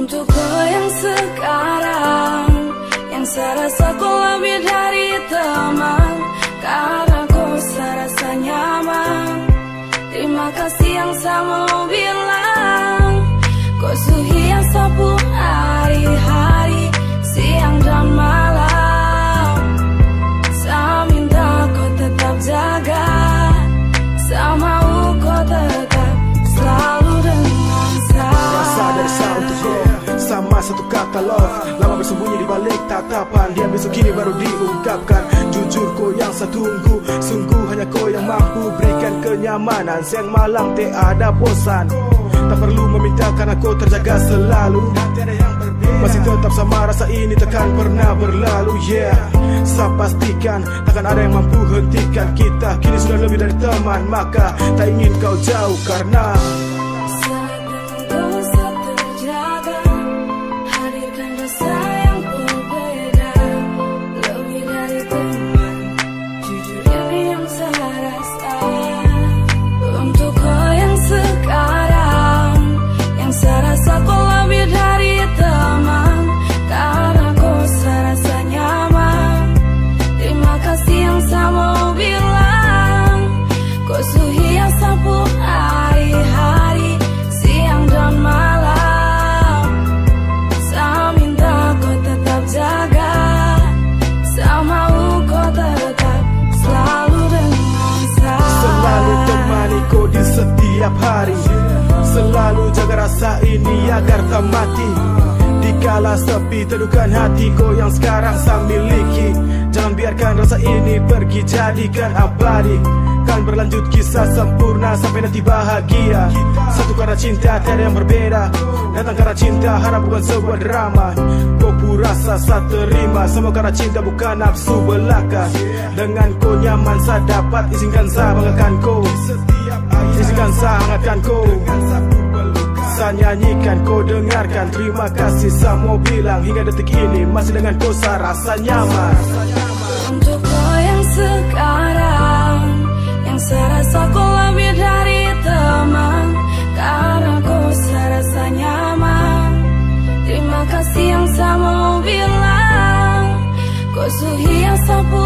Untuk kau yang sekarang Yang saya rasa kau lebih dari teman Karena kau saya rasa nyaman. Terima kasih yang saya mau kata love Lama bersembunyi di balik tatapan. Dia besok kini baru diungkapkan. Jujur kau yang saya tunggu Sungguh hanya kau yang mampu Berikan kenyamanan. Siang malam tak ada bosan. Tak perlu meminta karena kau terjaga selalu. Masih tetap sama rasa ini takkan pernah berlalu Yeah. Saya pastikan takkan ada yang mampu hentikan kita. Kini sudah lebih dari teman. Maka tak ingin kau jauh karena hari-hari Siang dan malam. Saya minta kau tetap jaga. Saya mau kau tetap selalu saya. Selalu temani kau di setiap hari. Selalu jaga rasa ini agar tak mati. Dikala sepi teduhkan hati kau yang sekarang saya miliki. Jangan biarkan rasa ini pergi jadikan abadi Berlanjut kisah sempurna sampai nanti bahagia. Satu karena cinta tiada yang berbeda. Datang karena cinta harap bukan sebuah drama. Kau rasa saya terima Semua karena cinta bukan nafsu belaka. Dengan kau nyaman saya dapat Izinkan saya banggakan kau. Izinkan saya hangatkan kau. Saya nyanyikan kau dengarkan. Terima kasih saya mau bilang Hingga detik ini masih dengan kau saya rasa nyaman saya mau bilang. Kau suhi yang sapu